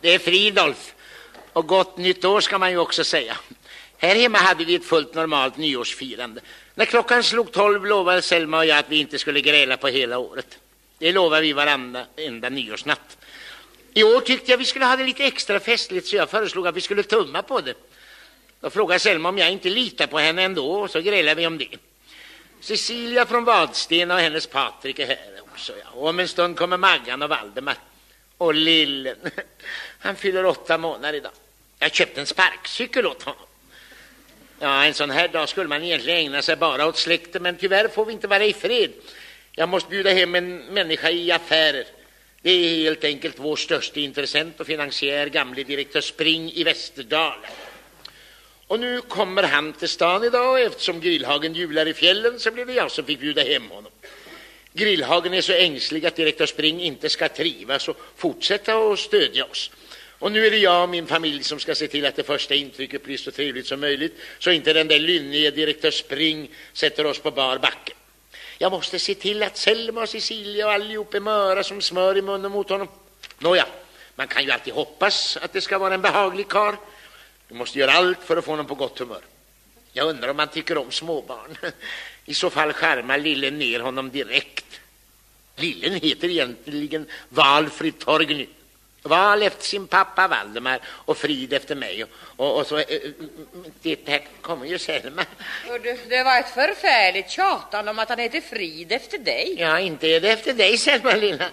Det är Fridolf. Och gott nytt år ska man ju också säga. Här hemma hade vi ett fullt normalt nyårsfirande. När klockan slog tolv lovade Selma och jag att vi inte skulle gräla på hela året. Det lovade vi varenda enda nyårsnatt. I år tyckte jag vi skulle ha det lite extra festligt så jag föreslog att vi skulle tumma på det. Då frågade Selma om jag inte litar på henne ändå och så grälade vi om det. Cecilia från Vadstena och hennes Patrik är här också. Ja. Och om en stund kommer Maggan och Valdemar. Och lillen, han fyller åtta månader idag. Jag köpte en sparkcykel åt honom. Ja, en sån här dag skulle man egentligen ägna sig bara åt släkten, men tyvärr får vi inte vara i fred. Jag måste bjuda hem en människa i affärer. Det är helt enkelt vår största intressent och finansiär, gamle direktör Spring i Västerdalen. Och nu kommer han till stan idag och eftersom Grillhagen jular i fjällen så blev det jag som fick bjuda hem honom. Grillhagen är så ängslig att direktör Spring inte ska trivas och fortsätta att stödja oss. Och nu är det jag och min familj som ska se till att det första intrycket blir så trevligt som möjligt så inte den där lynnige direktör Spring sätter oss på bar backe. Jag måste se till att Selma och Cecilia och allihop är möra som smör i munnen mot honom. Nåja, man kan ju alltid hoppas att det ska vara en behaglig kar. Du måste göra allt för att få honom på gott humör. Jag undrar om han tycker om småbarn. I så fall skärmar lillen ner honom direkt. Lillen heter egentligen Valfrid Torgny. Val efter sin pappa Valdemar och Frid efter mig. Och, och, och så äh, det här kommer ju Selma. Du, det var ett förfärligt tjatande om att han heter Frid efter dig. Ja, inte är det efter dig Selma lilla.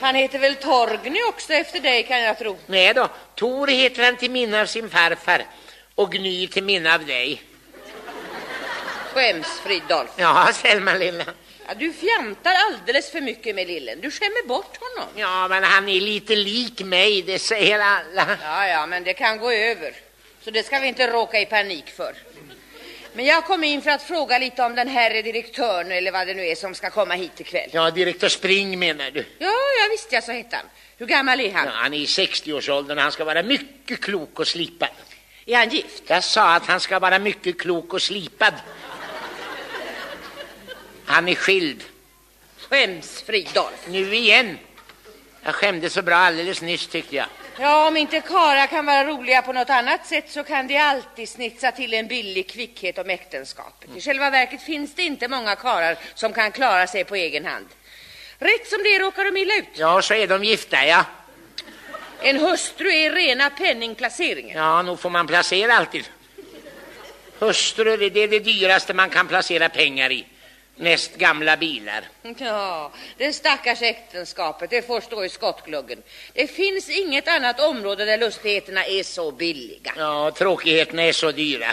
Han heter väl Torgny också efter dig kan jag tro. Nej då, Tor heter han till minne av sin farfar och Gny till minne av dig. Skäms Fridolf. Ja, Selma lilla. Ja, du fjantar alldeles för mycket med lillen. Du skämmer bort honom. Ja, men han är lite lik mig, det säger alla. Ja, ja, men det kan gå över. Så det ska vi inte råka i panik för. Men jag kom in för att fråga lite om den här direktören eller vad det nu är som ska komma hit ikväll. Ja, direktör Spring menar du? Ja, ja visst ja, så hette han. Hur gammal är han? Ja, han är i 60-årsåldern han ska vara mycket klok och slipad. Är han gift? Jag sa att han ska vara mycket klok och slipad. Han är skild. Skäms Fridolf. Nu igen. Jag skämdes så bra alldeles nyss tyckte jag. Ja, om inte kara kan vara roliga på något annat sätt så kan de alltid snitsa till en billig kvickhet om äktenskapet. I själva verket finns det inte många karar som kan klara sig på egen hand. Rätt som det är råkar de illa ut. Ja, så är de gifta, ja. En hustru är rena penningplaceringen. Ja, nog får man placera alltid. Hustrur, det är det dyraste man kan placera pengar i. Näst gamla bilar. Ja, det stackars äktenskapet, det får stå i skottgluggen. Det finns inget annat område där lustigheterna är så billiga. Ja, tråkigheterna är så dyra.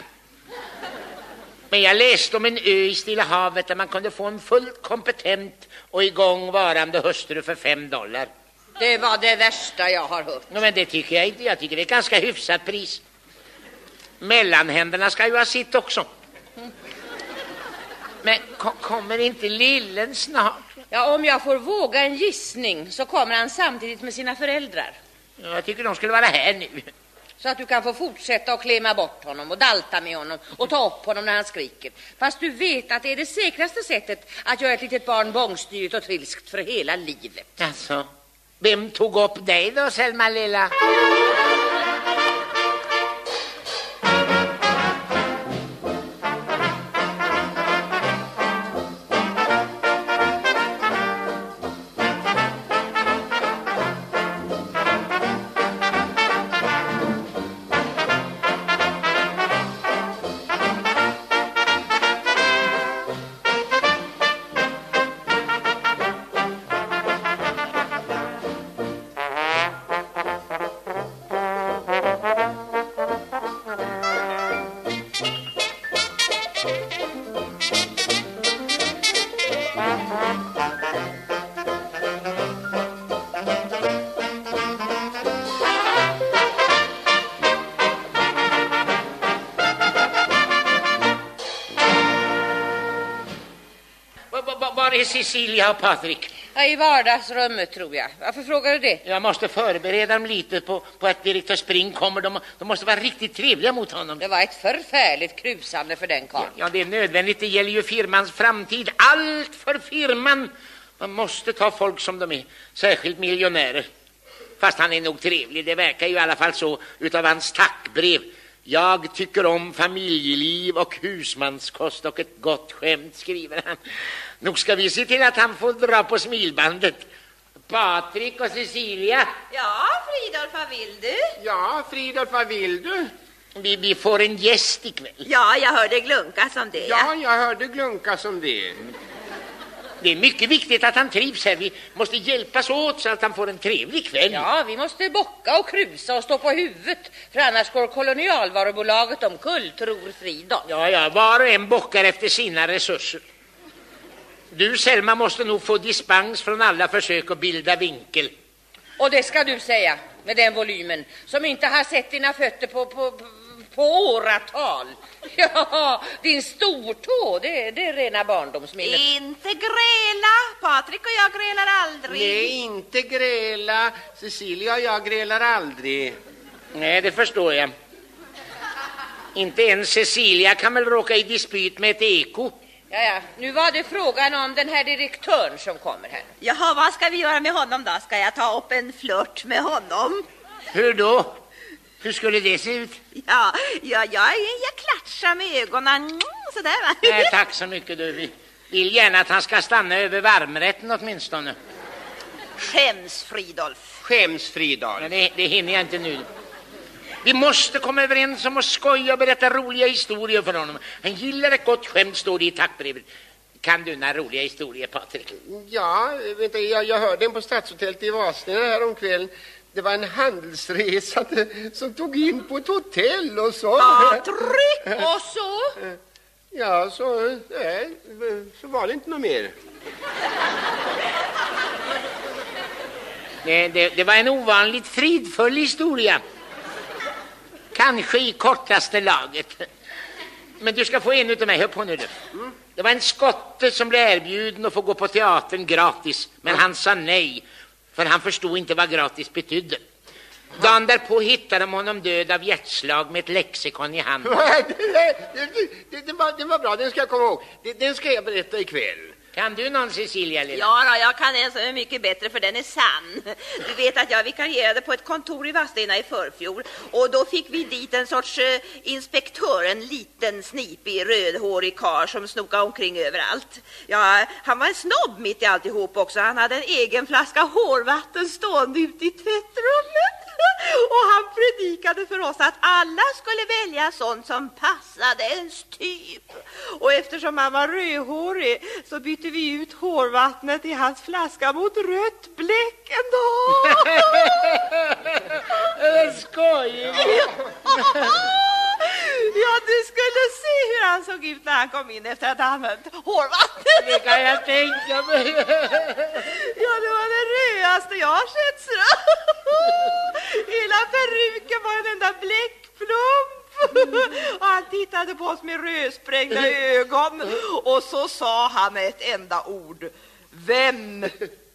Men jag läste om en ö i Stilla havet där man kunde få en fullt kompetent och igångvarande hustru för fem dollar. Det var det värsta jag har hört. Ja, men det tycker jag inte. Jag tycker det är ett ganska hyfsat pris. Mellanhänderna ska ju ha sitt också. Men kom, kommer inte lillen snart? Ja, om jag får våga en gissning så kommer han samtidigt med sina föräldrar. Ja, jag tycker de skulle vara här nu. Så att du kan få fortsätta att klämma bort honom och dalta med honom och ta upp honom när han skriker. Fast du vet att det är det säkraste sättet att göra ett litet barn bångstyrigt och trilskt för hela livet. Alltså, vem tog upp dig då, Selma lilla? Cecilia och Patrik? Ja, I vardagsrummet tror jag. Varför frågar du det? Jag måste förbereda dem lite på, på att direktör Spring kommer. De, de måste vara riktigt trevliga mot honom. Det var ett förfärligt krusande för den karln. Ja, det är nödvändigt. Det gäller ju firmans framtid. Allt för firman. Man måste ta folk som de är, särskilt miljonärer. Fast han är nog trevlig. Det verkar ju i alla fall så utav hans tackbrev. Jag tycker om familjeliv och husmanskost och ett gott skämt, skriver han. Nog ska vi se till att han får dra på smilbandet. Patrik och Cecilia, Ja, Fridolf, vad vill du? Ja, Fridolf, vad vill du? vi, vi får en gäst ikväll. Ja, jag hörde glunkas om det. Ja, jag hörde glunkas om det. Det är mycket viktigt att han trivs här. Vi måste hjälpas åt så att han får en trevlig kväll. Ja, vi måste bocka och krusa och stå på huvudet. För annars går kolonialvarubolaget omkull, tror Fridolf. Ja, ja, var och en bockar efter sina resurser. Du, Selma, måste nog få dispens från alla försök att bilda vinkel. Och det ska du säga, med den volymen, som inte har sett dina fötter på, på, på, på åratal. Ja, din stortå, det, det är rena barndomsminnet. Inte gräla. Patrik och jag grälar aldrig. Nej, inte gräla. Cecilia och jag grälar aldrig. Nej, det förstår jag. Inte ens Cecilia kan väl råka i dispyt med ett eko. Ja, ja, nu var det frågan om den här direktören som kommer här. Jaha, vad ska vi göra med honom då? Ska jag ta upp en flört med honom? Hur då? Hur skulle det se ut? Ja, ja, ja jag klatschar med ögonen. Mm, Sådär va? Nej, tack så mycket du. Vi vill gärna att han ska stanna över varmrätten åtminstone. Skäms, Fridolf. Skäms, Fridolf. Men det, det hinner jag inte nu. Vi måste komma överens om att skoja och berätta roliga historier för honom. Han gillar ett gott skämt, står det i tackbrevet. Kan du några roliga historier, Patrik? Ja, vänta, jag, jag hörde en på Stadshotellet i Vadstena häromkvällen. Det var en handelsresande som tog in på ett hotell och så... Patrik! Och så? Ja, så, nej, så var det inte något mer. Det, det, det var en ovanligt fridfull historia. Kanske i kortaste laget. Men du ska få en utav mig. Hör på nu du. Det var en skotte som blev erbjuden att få gå på teatern gratis. Men han sa nej. För han förstod inte vad gratis betydde. Dagen därpå hittade de honom död av hjärtslag med ett lexikon i handen. det, det, det, det, var, det var bra, den ska jag komma ihåg. Det, den ska jag berätta ikväll. Kan du någon Cecilia lilla? Ja, då, jag kan en som är mycket bättre för den är sann. Du vet att jag vikarierade på ett kontor i Vadstena i förfjol och då fick vi dit en sorts eh, inspektör, en liten snipig rödhårig karl som snokade omkring överallt. Ja, han var en snobb mitt i alltihop också. Han hade en egen flaska hårvatten stående ute i tvättrummet. Och han predikade för oss att alla skulle välja sånt som passade ens typ. Och eftersom han var rödhårig så bytte vi ut hårvattnet i hans flaska mot rött bläck en dag. Vad skojigt! Ja, du skulle se hur han såg ut när han kom in efter att ha använt hårvatten. Det kan jag tänka mig. Ja, det var det rödaste jag har sett. så. Hela peruken var en enda bläckplump. Och han tittade på oss med rödsprängda ögon och så sa han ett enda ord. Vem?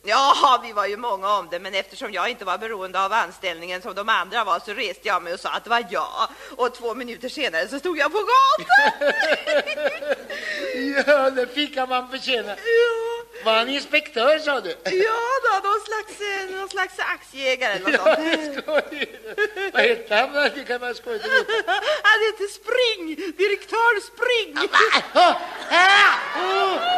Ja, vi var ju många om det, men eftersom jag inte var beroende av anställningen som de andra var så reste jag mig och sa att det var jag. Och två minuter senare så stod jag på gatan. Ja, det fick man förtjäna. Ja. Var han inspektör, sa du? Ja, då, någon slags, eh, någon slags aktieägare eller något Ja, sånt. Vad hette han? Det kan skojigt att veta. Han heter Spring, direktör Spring. Ah, ah, oh.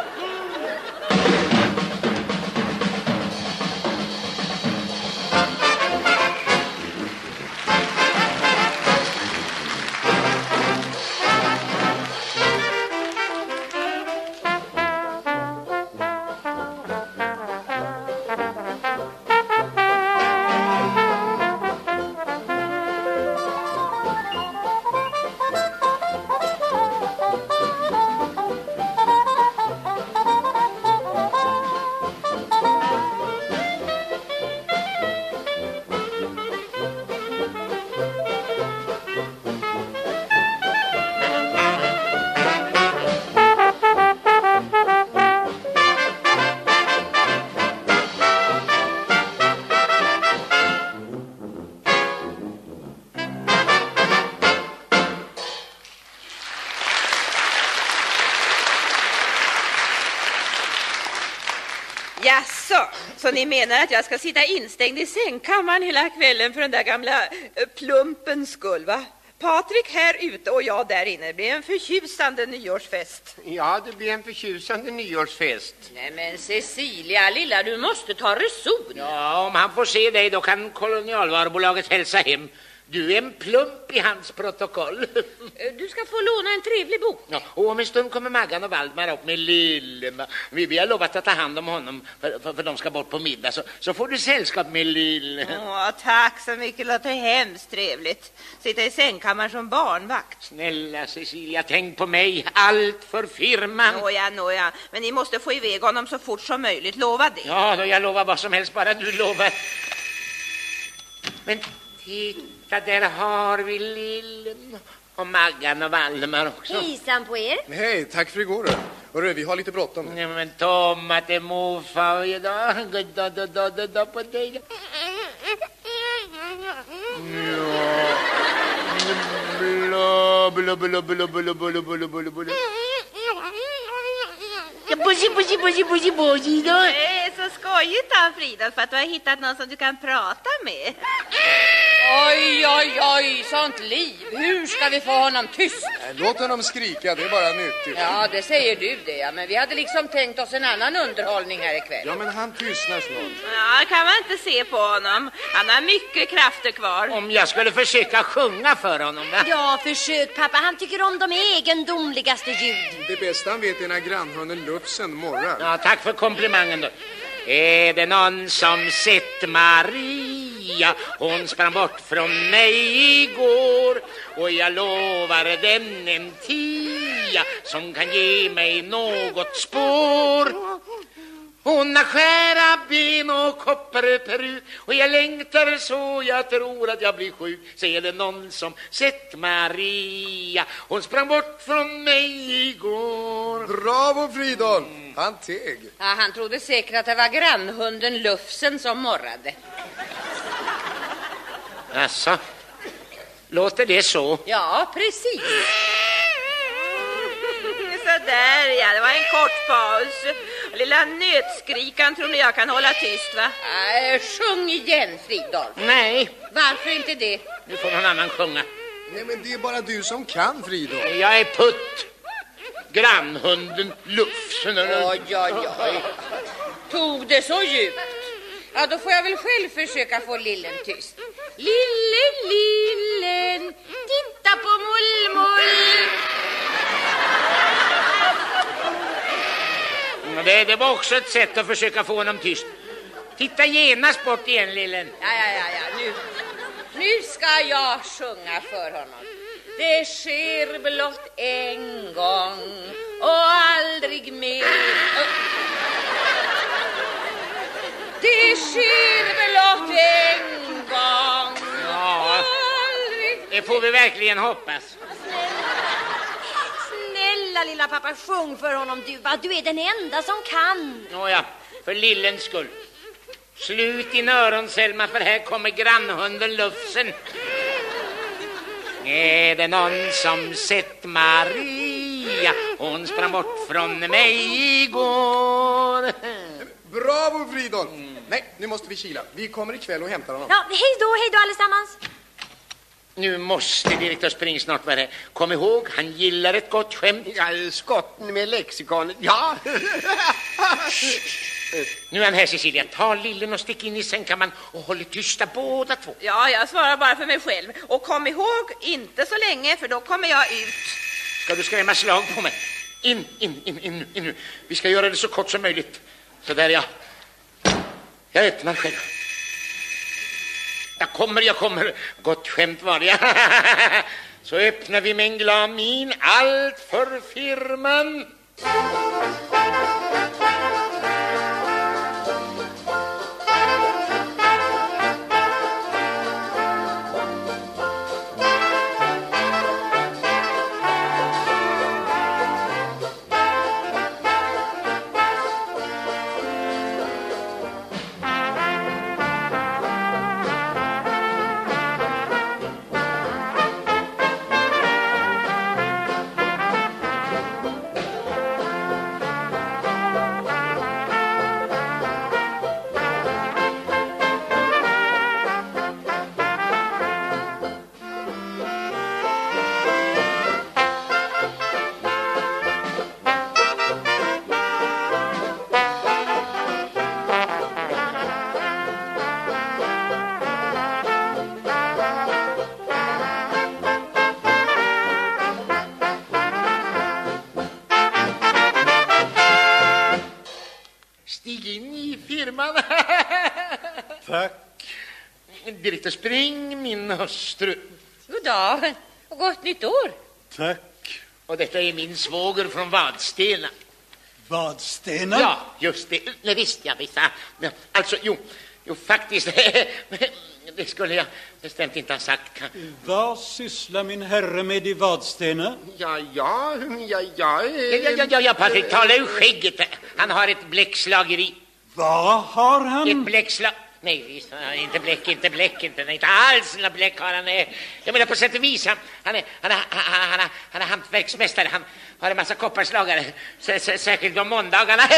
Ni menar att jag ska sitta instängd i sängkammaren hela kvällen för den där gamla eh, plumpens skull, va? Patrik här ute och jag där inne. Det blir en förtjusande nyårsfest. Ja, det blir en förtjusande nyårsfest. Nej men Cecilia, lilla du måste ta reson. Ja, om han får se dig då kan kolonialvarubolaget hälsa hem. Du är en plump i hans protokoll. Du ska få låna en trevlig bok. Ja, och om en stund kommer Maggan och Valdemar upp med lille. Vi, vi har lovat att ta hand om honom för, för, för de ska bort på middag. Så, så får du sällskap med lille. Åh, tack så mycket. Låter hemskt trevligt. Sitta i sängkammaren som barnvakt. Snälla Cecilia, tänk på mig. Allt för firman. Nåja, nåja. Men ni måste få iväg honom så fort som möjligt. Lova det. Ja, då jag lovar vad som helst, bara du lovar. Men titta, där har vi lillen. Och Maggan och Valdemar också. Hejsan på er. Hej, tack för igår. Hörru, vi har lite bråttom. Nej, men Tom, att det är morfar idag. Goddag, goddag, goddag på dig. Ja. Blå, blå, blå, blå, blå, blå, blå, blå, blå. Ja, Bussi, bussi, bussi, bussi, bussi då. Det är så skojigt Frida, för att du har hittat någon som du kan prata med. Oj, oj, oj, sånt liv. Hur ska vi få honom tyst? Låt honom skrika, det är bara nyttigt. Ja, det säger du det, ja. Men vi hade liksom tänkt oss en annan underhållning här ikväll. Ja, men han tystnar snart. Ja, kan man inte se på honom. Han har mycket krafter kvar. Om jag skulle försöka sjunga för honom, va? Ja, försök pappa. Han tycker om de egendomligaste ljud. Det bästa han vet är när grannhunden Lufsen morrar. Ja, tack för komplimangen då. Är det någon som sett Maria? Hon sprang bort från mig igår och jag lovar den en tia som kan ge mig något spår. Hon har skära ben och kopparperuk och jag längtar så jag tror att jag blir sjuk. Så är det någon som sett Maria? Hon sprang bort från mig igår. Bravo, Fridolf! Han teg. Ja, han trodde säkert att det var grannhunden Lufsen som morrade. Alltså, låter det så? Ja, precis. Sådär ja, det var en kort paus. Lilla nötskrikan tror ni jag kan hålla tyst va? Äh, sjung igen, Fridolf. Nej, Varför inte det? nu får någon annan sjunga. Nej, men det är bara du som kan, Fridolf. Jag är Putt. Grannhunden Lufsen. Oj, oj, oj. Tog det så djupt? Ja, då får jag väl själv försöka få lillen tyst. Lillen, lillen, titta på mullmull. Det, det var också ett sätt att försöka få honom tyst. Titta genast bort igen, lillen. Ja, ja, ja, ja. Nu, nu ska jag sjunga för honom. Det sker blott en gång och aldrig mer. Det sker blott en gång Det får vi verkligen hoppas. Snälla lilla pappa, sjung för honom du. Va? Du är den enda som kan. Nåja, för lillens skull. Slut dina öron, Selma, för här kommer grannhunden Lufsen. Är det någon som sett Maria? Hon sprang bort från mig igår. Bravo, Fridolf! Nej, nu måste vi kila. Vi kommer ikväll och hämtar honom. Ja, hej då, hej då allesammans. Nu måste direktör Spring snart vara här. Kom ihåg, han gillar ett gott skämt. Ja, skotten med lexikonet. Ja. Nu är han här, Cecilia. Ta lillen och stick in i sängkammaren och håll tysta båda två. Ja, jag svarar bara för mig själv. Och kom ihåg, inte så länge för då kommer jag ut. Ska du skrämma slag på mig? In, in, in, in, in nu. Vi ska göra det så kort som möjligt. Så där ja. Jag öppnar själv. Jag kommer, jag kommer. Gott skämt var det. Så öppnar vi med en glad min. Allt för firman. Stig in i firman. Tack. Direktör Spring, min hustru. God dag och gott nytt år. Tack. Och detta är min svåger från Vadstena. Vadstena? Ja, just det. Nej, visst, ja, visst. Alltså, jo, jo faktiskt. det skulle jag bestämt inte ha sagt. Vad sysslar min herre med i Vadstena? Ja, ja, ja, ja. Ja, ja, ja, ja, ja Patrik, tala ur skägget. Han har ett bläckslageri. Vad har Ett han? bläckslag... Nej, inte bläck, inte bläck, inte, nej, inte alls några bläck har han. eh. Jag menar på sätt och vis, han, han, är, han, är, han, är- han är hantverksmästare, han har en massa kopparslagare, sä- sä- särskilt om måndagarna.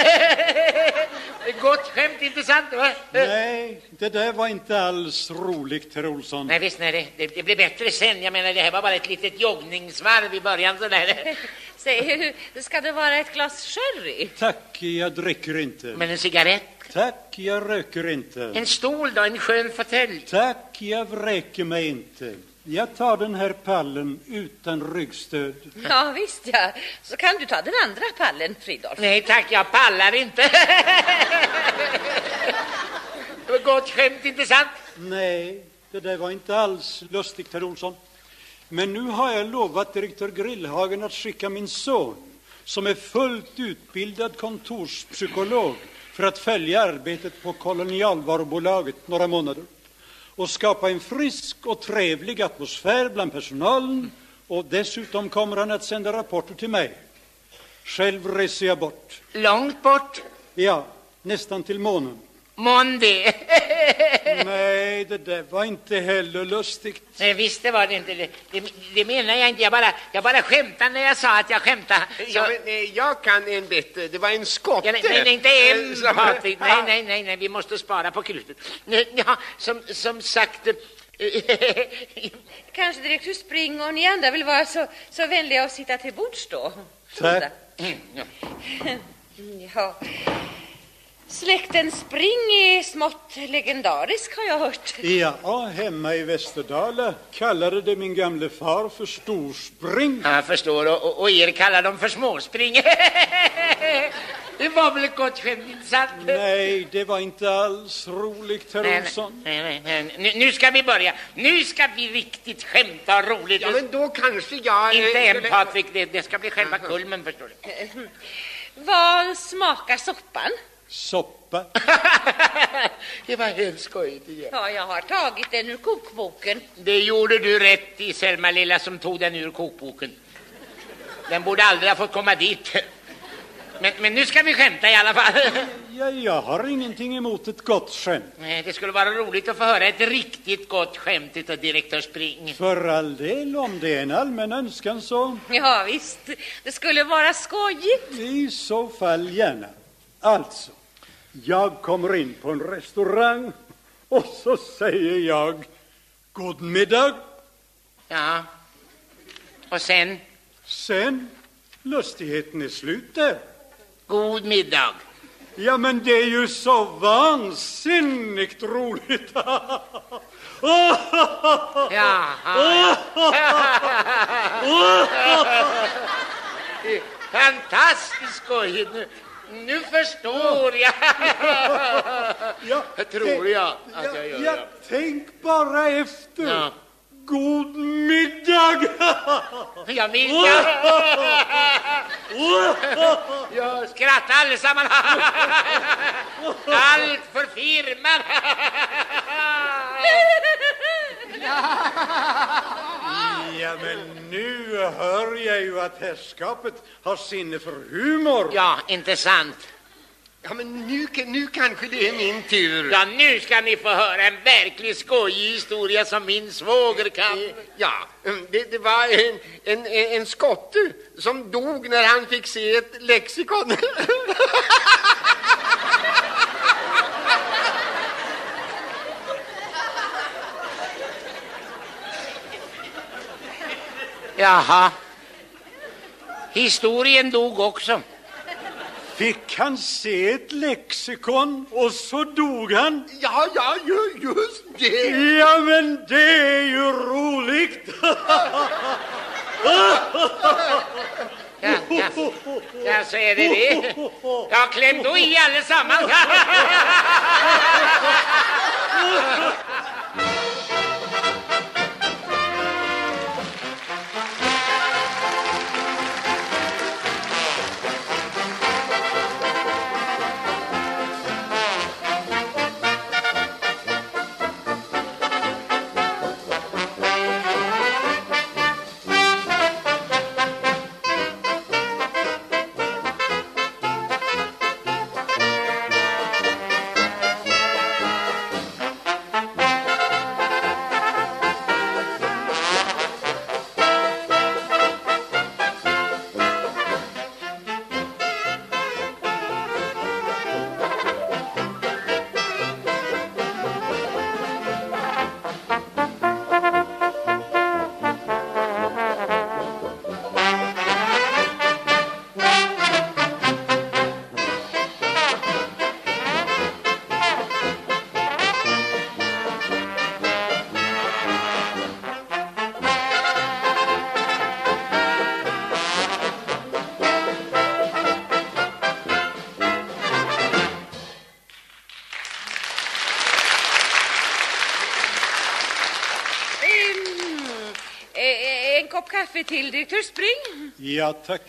Gott skämt, inte sant? Va? Nej, det där var inte alls roligt, herr Olsson. Nej, visst, nej, det, det, det blir bättre sen. Jag menar, det här var bara ett litet joggningsvarv i början sådär. Säg, hur- ska det vara ett glas sherry? Tack, jag dricker inte. Men en cigarett, Tack, jag röker inte. en stol då, en skön fåtölj. Tack, jag vräker mig inte. Jag tar den här pallen utan ryggstöd. Ja, visst ja. Så kan du ta den andra pallen, Fridolf. Nej tack, jag pallar inte. det var gott skämt, inte sant? Nej, det där var inte alls lustigt, herr Olsson. Men nu har jag lovat direktör Grillhagen att skicka min son, som är fullt utbildad kontorspsykolog, för att följa arbetet på kolonialvarubolaget några månader och skapa en frisk och trevlig atmosfär bland personalen. Och dessutom kommer han att sända rapporter till mig. Själv reser jag bort. Långt bort. Ja, nästan till månen. Måndag. Nej, det där var inte heller lustigt. Nej, visst det var det inte. Det, det, det menar jag inte. Jag bara, jag bara skämtade när jag sa att jag skämtade. Så, Ja, men, eh, jag kan en bättre. Det var en skotte. Ja, nej, nej, nej, inte en Eh, som- Patrik. Nej, nej, nej, nej, vi måste spara på krutet. Ja, som, som sagt... eh, Kanske direktör Spring och ni andra vill vara så, så vänliga att sitta till bords då. Tack. mm, ja. Släkten Spring är smått legendarisk har jag hört. Ja, hemma i Västerdala kallade det min gamle far för Storspring. Jag förstår, och, och, er kallar dem för småspring. det var väl ett gott skämt, inte sant? Nej, det var inte alls roligt, herr Nej, Olsson. nej, nej, nej. Nu, nu ska vi börja. Nu ska vi riktigt skämta roligt. Ja, men då kanske jag... eh, Inte än, Patrik. Det, det ska bli själva kulmen, förstår du. Vad smakar soppan? Soppa. det var helt skojigt igen. Ja, jag har tagit den ur kokboken. Det gjorde du rätt i, Selma lilla, som tog den ur kokboken. Den borde aldrig ha fått komma dit. Men, men nu ska vi skämta i alla fall. Ja, jag har ingenting emot ett gott skämt. Nej, Det skulle vara roligt att få höra ett riktigt gott skämt av direktör Spring. För all del, om det är en allmän önskan så Ja, visst. Det skulle vara skojigt. i så fall gärna. Alltså, jag kommer in på en restaurang och så säger jag god middag. Ja. Och sen, Sen, lustigheten är slut där. god middag. Ja, men det är ju så vansinnigt roligt. Jaha. Fantastiskt skojigt. Nu, förstår jag. Ja, tror jag att ja, jag gör. ja, tänk bara efter. Ja. God middag! Jag vill jag. Jag skrattar allesammans. Allt för firman. Ja, men nu hör jag ju att herrskapet har sinne för humor. Ja, inte sant. Ja, men nu, nu kanske det är min tur. Ja, nu ska ni få höra en verkligt skojig historia som min svåger kan. Ja, mm, det, det var en, en, en skotte som dog när han fick se ett lexikon. Jaha. Historien dog också. Fick han se ett lexikon och så dog han? ja, ja, ju- just det. Ja, men det är ju roligt! Ja, ja. ja så är det det. Ja, kläm då i allesammans. Kaffe till, direktör Spring. Ja, tack.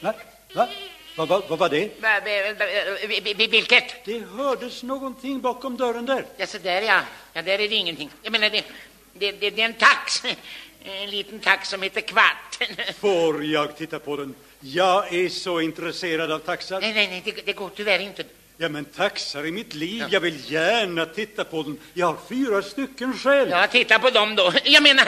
Va? Va? Vad va, vad var det? Va- va- va- vi- vi- Vilket? Det hördes någonting bakom dörren där. Ja, så där ja. Ja, där är det ingenting. Jag menar, det, det, det, det är en tax. En liten tax som heter Kvart. Får jag titta på den? Jag är så intresserad av taxar. Nej, nej, nej, det, det går tyvärr inte. Ja, men taxar i mitt liv. Jag vill gärna titta på den. Jag har fyra stycken själv. Ja, titta på dem då. Jag menar,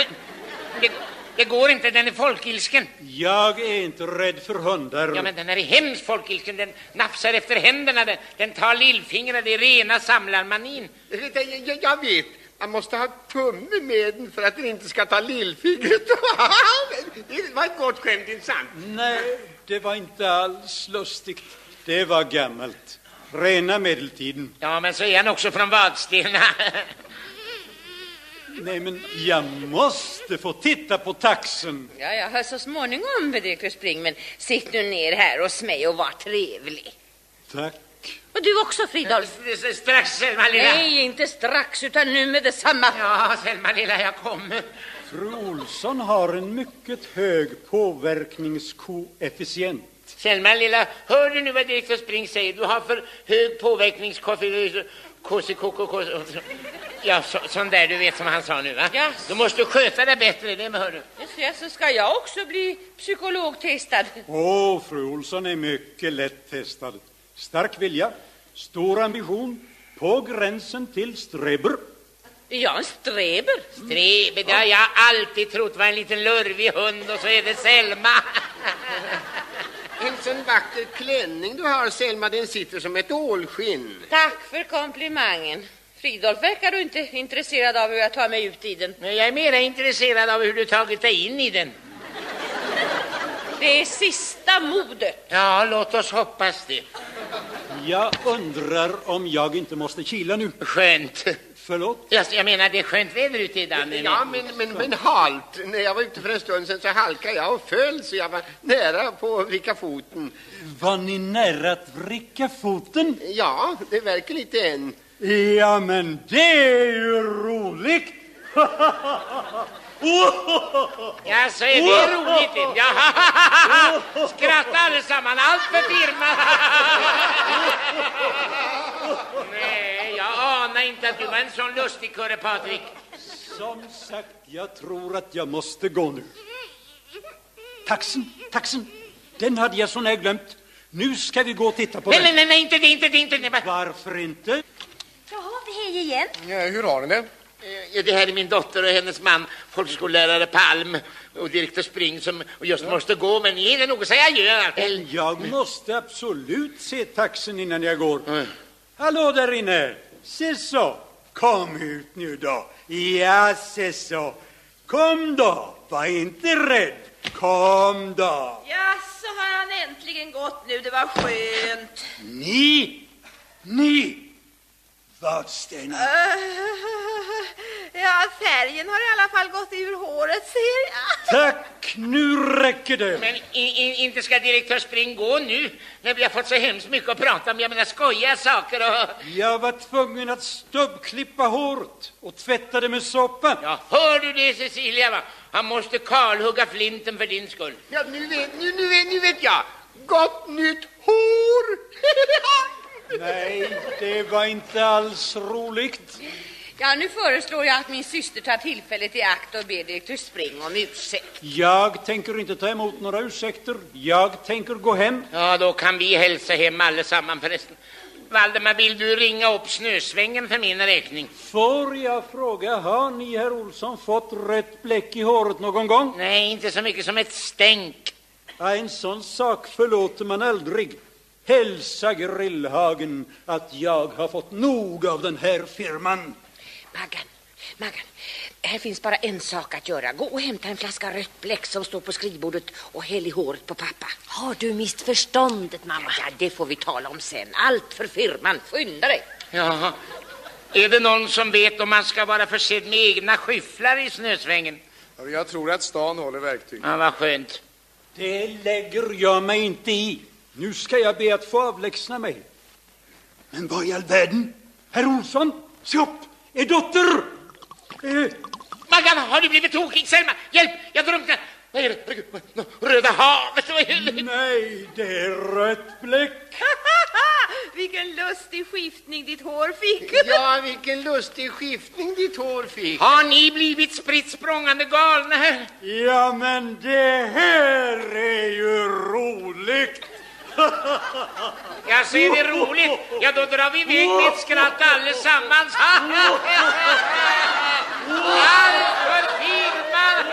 det, det går inte, den är folkilsken. Jag är inte rädd för hundar. Ja, men den är hemskt folkilsken. Den nafsar efter händerna, den, den tar lillfingrar, det är rena samlarmanin. Jag, jag vet, man måste ha tumme med den för att den inte ska ta lillfingret. det var ett gott skämt, inte sant? Nej, det var inte alls lustigt. Det var gammalt. Rena medeltiden. Ja, men så är han också från Vadstena. Nej, men jag måste få titta på taxen. Ja, jag hör så småningom, direktör Spring, men sitt nu ner här hos mig och var trevlig. Tack. Och du också, Fridolf. Strax, Selma lilla. Nej, inte strax, utan nu med detsamma. Ja, Selma lilla, jag kommer. Fru Olsson har en mycket hög påverkningskoefficient. Selma lilla, hör du nu vad direktör Spring säger? Du har för hög påverkningskoefficient. Ja, så, sån där du vet som han sa nu va? Ja. Du måste sköta dig bättre, det hör du. Ja, så ska jag också bli psykologtestad. Åh, fru Olsson är mycket lätt testad. Stark vilja, stor ambition, på gränsen till streber. Ja, en streber. Strebe, det har jag alltid trott var en liten lurvig hund och så är det Selma. En sån vacker klänning du har, Selma, den sitter som ett ålskinn. Tack för komplimangen. Fridolf verkar du inte intresserad av hur jag tar mig ut i den. Men jag är mera intresserad av hur du tagit dig in i den. Det är sista modet. Ja, låt oss hoppas det. Jag undrar om jag inte måste kila nu. Skönt. Förlåt? Jag, jag menar, det är skönt väder ute idag. men- Ja, men, men, men halt. När jag var ute för en stund sedan så halkade jag och föll så jag var nära på att vricka foten. Var ni nära att vricka foten? Ja, det verkar lite än. Ja, men det är ju roligt! Ja, så är det roligt. Ja, Skratta allesammans, allt för firman. Nej, anar inte att du var en sån lustig kurre, Patrik. Som sagt, jag tror att jag måste gå nu. Taxen, taxen, den hade jag så när glömt. Nu ska vi gå och titta på Nej, nej, den. nej, nej, inte det, inte det, inte det. Varför inte? Jaha, vi är igen. Ja, hur har ni det? Eh, Det här är min dotter och hennes man, folkskollärare Palm och direktör Spring som och just måste gå, men ni hinner nog säga adjö. Jag måste absolut se taxen innan jag går. Hallå där inne! Se så! Kom ut nu då! Ja, se så! Kom då! Var inte rädd! Kom då! Ja, så har han äntligen gått nu. Det var skönt. Ni! Ni! Vadstena! Uh, ja, färgen har i alla fall gått ur håret, ser jag. Tack, nu räcker det. Men i, i, inte ska direktör Spring gå nu när vi har fått så hemskt mycket att prata om. Jag menar skojiga saker och... Jag var tvungen att stubbklippa håret och tvätta det med såpa. Ja, hör du det Cecilia va? Han måste kalhugga flinten för din skull. Ja, nu vet, nu, nu, vet, nu vet jag. Gott nytt hår! Nej, det var inte alls roligt. Ja, nu föreslår jag att min syster tar tillfället i akt och ber direktör Spring om ursäkt. Jag tänker inte ta emot några ursäkter. Jag tänker gå hem. Ja, då kan vi hälsa hem allesammans förresten. Valdemar, vill du ringa upp snösvängen för min räkning? Får jag fråga, har ni, herr Olsson, fått rött bläck i håret någon gång? Nej, inte så mycket som ett stänk. Ja, en sån sak förlåter man aldrig. Hälsa Grillhagen att jag har fått nog av den här firman. Maggan, Maggan, här finns bara en sak att göra. Gå och hämta en flaska rött bläck som står på skrivbordet och häll i håret på pappa. Har du mist förståndet, mamma? Ja, det får vi tala om sen. Allt för firman. Skynda dig. Jaha. Är det någon som vet om man ska vara försedd med egna skyfflar i snösvängen? Ja, Jag tror att stan håller verktyg. Ja, vad skönt. Det lägger jag mig inte i. Nu ska jag be att få avlägsna mig. Men vad i all världen? Herr Olsson, se upp! Er dotter! Eh, Maggan, har du blivit tokig? Selma, hjälp! Jag drunknar! Vad är det? Röda havet? Nej, det är rött bläck. Vilken lustig skiftning ditt hår fick. Ja, vilken lustig skiftning ditt hår fick. Har ni blivit spritt språngande galna? Ja, men det här är ju roligt. Ja, så är det roligt. Ja, då drar vi iväg med ett skratt allesammans. Alfred Pilman!